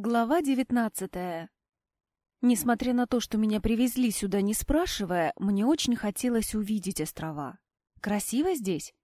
Глава девятнадцатая. Несмотря на то, что меня привезли сюда не спрашивая, мне очень хотелось увидеть острова. Красиво здесь?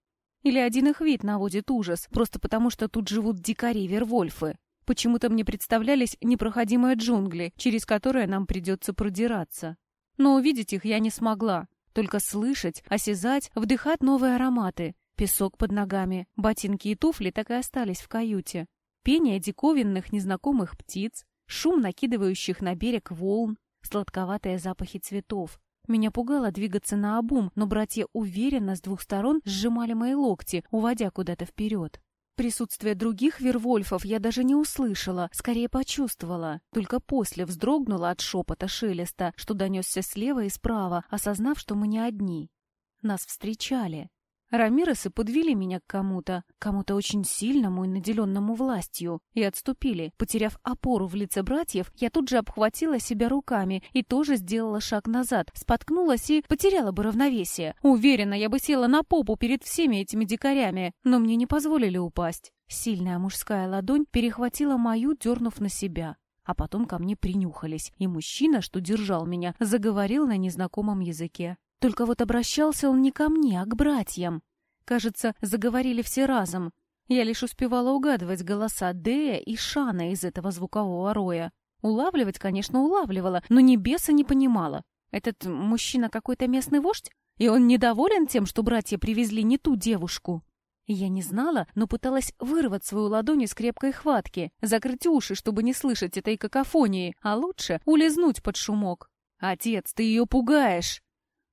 Или один их вид наводит ужас, просто потому что тут живут дикари-вервольфы? Почему-то мне представлялись непроходимые джунгли, через которые нам придется продираться. Но увидеть их я не смогла, только слышать, осязать, вдыхать новые ароматы. Песок под ногами, ботинки и туфли так и остались в каюте пение диковинных незнакомых птиц, шум накидывающих на берег волн, сладковатые запахи цветов. Меня пугало двигаться на обум, но братья уверенно с двух сторон сжимали мои локти, уводя куда-то вперед. Присутствие других вервольфов я даже не услышала, скорее почувствовала. Только после вздрогнула от шепота шелеста, что донесся слева и справа, осознав, что мы не одни. Нас встречали. Рамиросы подвели меня к кому-то, кому-то очень сильному и наделенному властью, и отступили. Потеряв опору в лице братьев, я тут же обхватила себя руками и тоже сделала шаг назад, споткнулась и потеряла бы равновесие. Уверена, я бы села на попу перед всеми этими дикарями, но мне не позволили упасть. Сильная мужская ладонь перехватила мою, дернув на себя. А потом ко мне принюхались, и мужчина, что держал меня, заговорил на незнакомом языке. Только вот обращался он не ко мне, а к братьям. Кажется, заговорили все разом. Я лишь успевала угадывать голоса Дея и Шана из этого звукового роя. Улавливать, конечно, улавливала, но ни беса не понимала. Этот мужчина какой-то местный вождь? И он недоволен тем, что братья привезли не ту девушку? Я не знала, но пыталась вырвать свою ладонь из крепкой хватки, закрыть уши, чтобы не слышать этой какофонии, а лучше улизнуть под шумок. «Отец, ты ее пугаешь!» —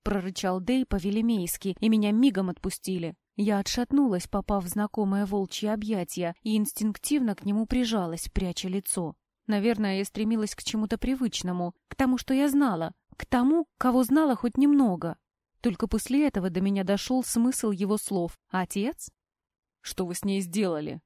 прорычал Дэй по-велемейски, и меня мигом отпустили. Я отшатнулась, попав в знакомое волчье объятие, и инстинктивно к нему прижалась, пряча лицо. Наверное, я стремилась к чему-то привычному, к тому, что я знала, к тому, кого знала хоть немного. Только после этого до меня дошел смысл его слов. «Отец?» «Что вы с ней сделали?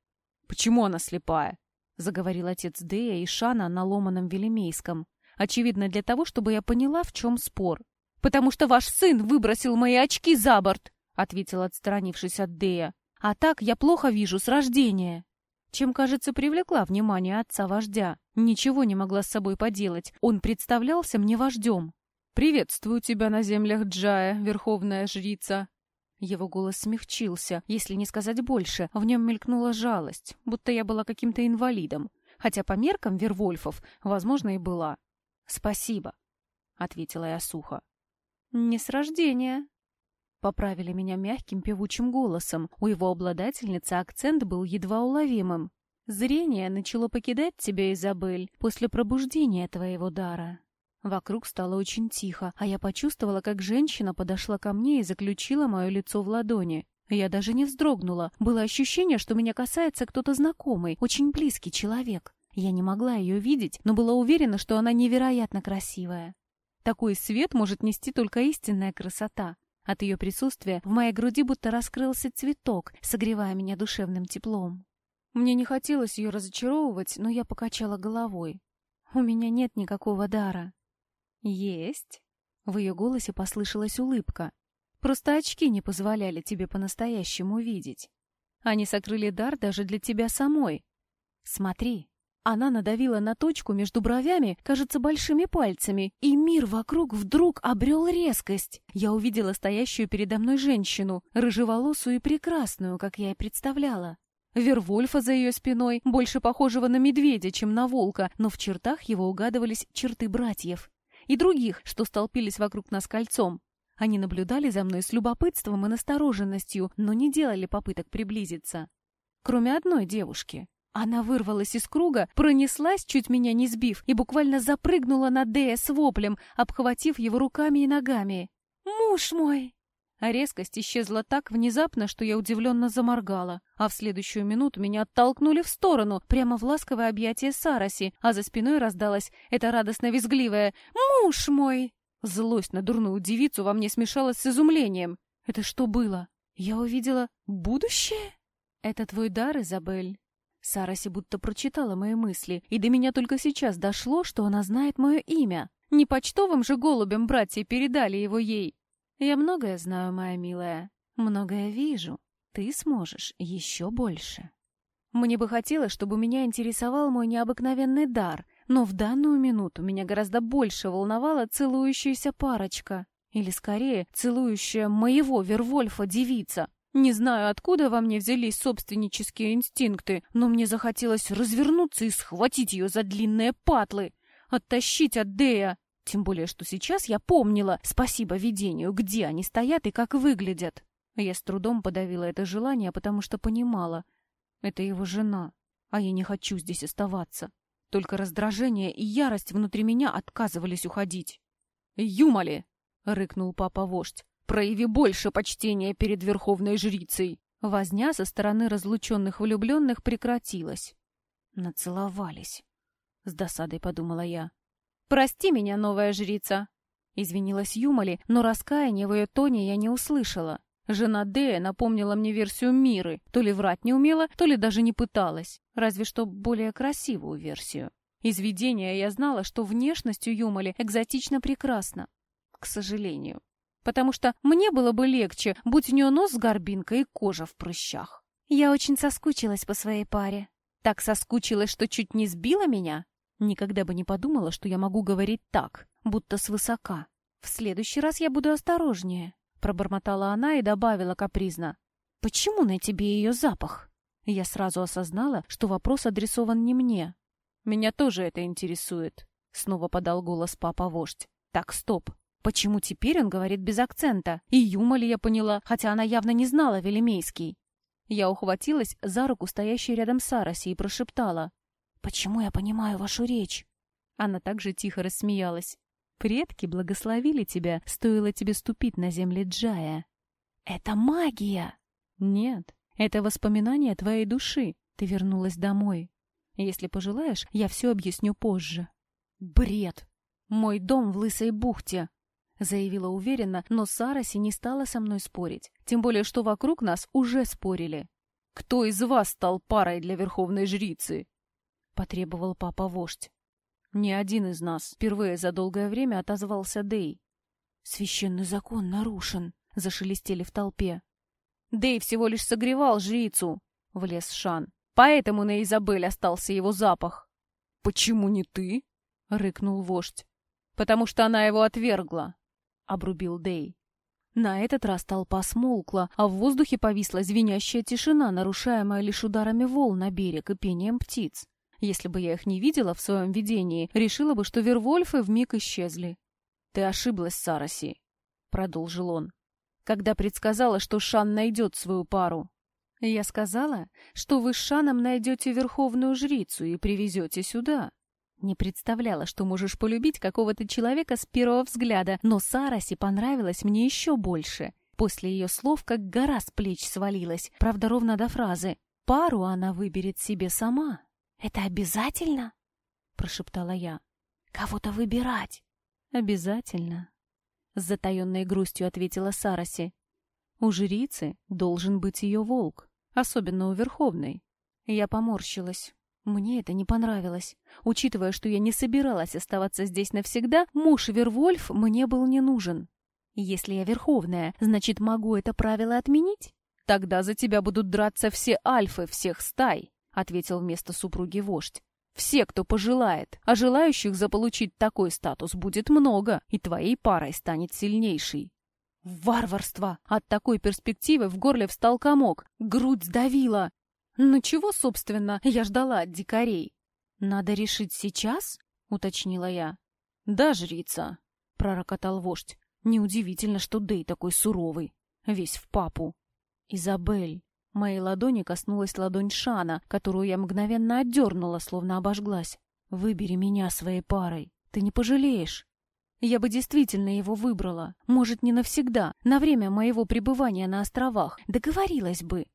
Почему она слепая?» — заговорил отец Дея и Шана на ломаном велемейском. Очевидно, для того, чтобы я поняла, в чем спор потому что ваш сын выбросил мои очки за борт», — ответил, отстранившись от Дея. «А так я плохо вижу с рождения». Чем, кажется, привлекла внимание отца-вождя. Ничего не могла с собой поделать. Он представлялся мне вождем. «Приветствую тебя на землях Джая, верховная жрица», его голос смягчился, если не сказать больше. В нем мелькнула жалость, будто я была каким-то инвалидом. Хотя по меркам Вервольфов, возможно, и была. «Спасибо», — ответила я сухо. «Не с рождения», — поправили меня мягким певучим голосом. У его обладательницы акцент был едва уловимым. «Зрение начало покидать тебя, Изабель, после пробуждения твоего дара». Вокруг стало очень тихо, а я почувствовала, как женщина подошла ко мне и заключила мое лицо в ладони. Я даже не вздрогнула. Было ощущение, что меня касается кто-то знакомый, очень близкий человек. Я не могла ее видеть, но была уверена, что она невероятно красивая. Такой свет может нести только истинная красота. От ее присутствия в моей груди будто раскрылся цветок, согревая меня душевным теплом. Мне не хотелось ее разочаровывать, но я покачала головой. У меня нет никакого дара. Есть. В ее голосе послышалась улыбка. Просто очки не позволяли тебе по-настоящему видеть. Они сокрыли дар даже для тебя самой. Смотри. Она надавила на точку между бровями, кажется, большими пальцами, и мир вокруг вдруг обрел резкость. Я увидела стоящую передо мной женщину, рыжеволосую и прекрасную, как я и представляла. Вервольфа за ее спиной, больше похожего на медведя, чем на волка, но в чертах его угадывались черты братьев. И других, что столпились вокруг нас кольцом. Они наблюдали за мной с любопытством и настороженностью, но не делали попыток приблизиться. Кроме одной девушки. Она вырвалась из круга, пронеслась, чуть меня не сбив, и буквально запрыгнула на Дея с воплем, обхватив его руками и ногами. «Муж мой!» А резкость исчезла так внезапно, что я удивленно заморгала, а в следующую минуту меня оттолкнули в сторону, прямо в ласковое объятие Сараси, а за спиной раздалось это радостно-визгливое «Муж мой!» Злость на дурную девицу во мне смешалась с изумлением. «Это что было? Я увидела будущее?» «Это твой дар, Изабель?» Сараси будто прочитала мои мысли, и до меня только сейчас дошло, что она знает мое имя. Не почтовым же голубем братья передали его ей. Я многое знаю, моя милая, многое вижу. Ты сможешь еще больше. Мне бы хотелось, чтобы меня интересовал мой необыкновенный дар, но в данную минуту меня гораздо больше волновала целующаяся парочка. Или, скорее, целующая моего Вервольфа девица. Не знаю, откуда во мне взялись собственнические инстинкты, но мне захотелось развернуться и схватить ее за длинные патлы, оттащить от Дея. Тем более, что сейчас я помнила, спасибо видению, где они стоят и как выглядят. Я с трудом подавила это желание, потому что понимала, это его жена, а я не хочу здесь оставаться. Только раздражение и ярость внутри меня отказывались уходить. «Юмали!» — рыкнул папа-вождь. «Прояви больше почтения перед верховной жрицей!» Возня со стороны разлученных влюбленных прекратилась. Нацеловались. С досадой подумала я. «Прости меня, новая жрица!» Извинилась Юмали, но раскаяния в ее тоне я не услышала. Жена Дея напомнила мне версию Миры. То ли врать не умела, то ли даже не пыталась. Разве что более красивую версию. Из видения я знала, что внешностью Юмали экзотично прекрасна. К сожалению. Потому что мне было бы легче, будь у нее нос с горбинкой и кожа в прыщах. Я очень соскучилась по своей паре. Так соскучилась, что чуть не сбила меня. Никогда бы не подумала, что я могу говорить так, будто свысока. В следующий раз я буду осторожнее пробормотала она и добавила капризно. «Почему на тебе ее запах?» Я сразу осознала, что вопрос адресован не мне. «Меня тоже это интересует», — снова подал голос папа-вождь. «Так, стоп. Почему теперь он говорит без акцента? И Юма ли я поняла, хотя она явно не знала Велимейский?» Я ухватилась за руку стоящей рядом Сараси и прошептала. «Почему я понимаю вашу речь?» Она также тихо рассмеялась. Предки благословили тебя, стоило тебе ступить на земли Джая. Это магия! Нет, это воспоминание твоей души. Ты вернулась домой. Если пожелаешь, я все объясню позже. Бред! Мой дом в Лысой бухте, заявила уверенно, но Сараси не стала со мной спорить. Тем более, что вокруг нас уже спорили. «Кто из вас стал парой для верховной жрицы?» — потребовал папа-вождь. Ни один из нас впервые за долгое время отозвался Дей. «Священный закон нарушен», — зашелестели в толпе. «Дей всего лишь согревал жрицу», — влез Шан. «Поэтому на Изабель остался его запах». «Почему не ты?» — рыкнул вождь. «Потому что она его отвергла», — обрубил Дей. На этот раз толпа смолкла, а в воздухе повисла звенящая тишина, нарушаемая лишь ударами волн на берег и пением птиц. Если бы я их не видела в своем видении, решила бы, что Вервольфы вмиг исчезли. «Ты ошиблась, Сараси», — продолжил он, «когда предсказала, что Шан найдет свою пару. Я сказала, что вы с Шаном найдете верховную жрицу и привезете сюда. Не представляла, что можешь полюбить какого-то человека с первого взгляда, но Сараси понравилась мне еще больше. После ее слов как гора с плеч свалилась, правда, ровно до фразы. Пару она выберет себе сама. «Это обязательно?» — прошептала я. «Кого-то выбирать?» «Обязательно», — с затаенной грустью ответила Сараси. «У жрицы должен быть ее волк, особенно у Верховной». Я поморщилась. Мне это не понравилось. Учитывая, что я не собиралась оставаться здесь навсегда, муж Вервольф мне был не нужен. Если я Верховная, значит, могу это правило отменить? Тогда за тебя будут драться все альфы всех стай ответил вместо супруги вождь. Все, кто пожелает, а желающих заполучить такой статус будет много, и твоей парой станет сильнейшей. Варварство! От такой перспективы в горле встал комок, грудь сдавила. Ну чего, собственно, я ждала от дикарей? Надо решить сейчас? Уточнила я. Да, жрица, пророкотал вождь. Неудивительно, что Дэй такой суровый, весь в папу. Изабель, Моей ладони коснулась ладонь Шана, которую я мгновенно отдернула, словно обожглась. «Выбери меня своей парой. Ты не пожалеешь». Я бы действительно его выбрала. Может, не навсегда, на время моего пребывания на островах. Договорилась бы.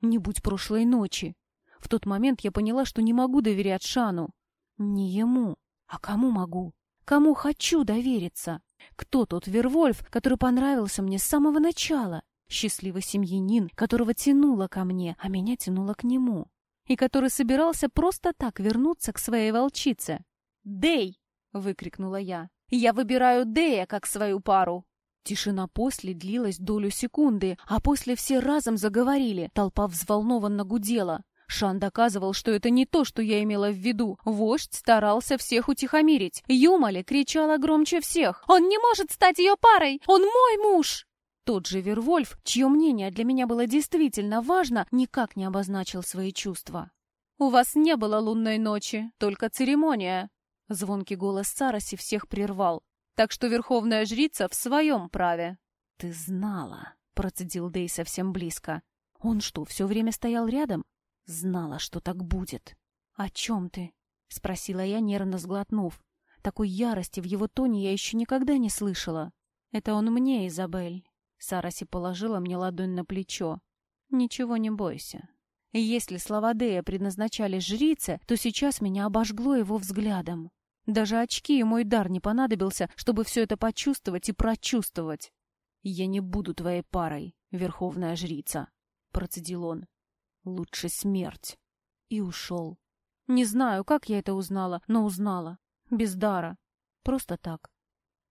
Не будь прошлой ночи. В тот момент я поняла, что не могу доверять Шану. Не ему. А кому могу? Кому хочу довериться? Кто тот Вервольф, который понравился мне с самого начала? Счастливый семьянин, которого тянуло ко мне, а меня тянуло к нему. И который собирался просто так вернуться к своей волчице. «Дэй!» — выкрикнула я. «Я выбираю Дэя как свою пару!» Тишина после длилась долю секунды, а после все разом заговорили, толпа взволнованно гудела. Шан доказывал, что это не то, что я имела в виду. Вождь старался всех утихомирить. Юмали кричала громче всех. «Он не может стать ее парой! Он мой муж!» Тот же Вервольф, чье мнение для меня было действительно важно, никак не обозначил свои чувства. «У вас не было лунной ночи, только церемония!» Звонкий голос Сараси всех прервал. «Так что верховная жрица в своем праве!» «Ты знала!» — процедил Дей совсем близко. «Он что, все время стоял рядом?» Знала, что так будет. «О чем ты?» — спросила я, нервно сглотнув. Такой ярости в его тоне я еще никогда не слышала. «Это он мне, Изабель». Сараси положила мне ладонь на плечо. «Ничего не бойся. Если слова Дея предназначались жрице, то сейчас меня обожгло его взглядом. Даже очки и мой дар не понадобился, чтобы все это почувствовать и прочувствовать. «Я не буду твоей парой, верховная жрица», — процедил он. Лучше смерть. И ушел. Не знаю, как я это узнала, но узнала. Без дара. Просто так.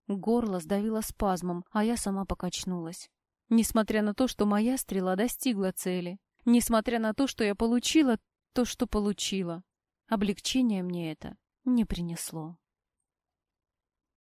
Горло сдавило спазмом, а я сама покачнулась. Несмотря на то, что моя стрела достигла цели. Несмотря на то, что я получила то, что получила. Облегчение мне это не принесло.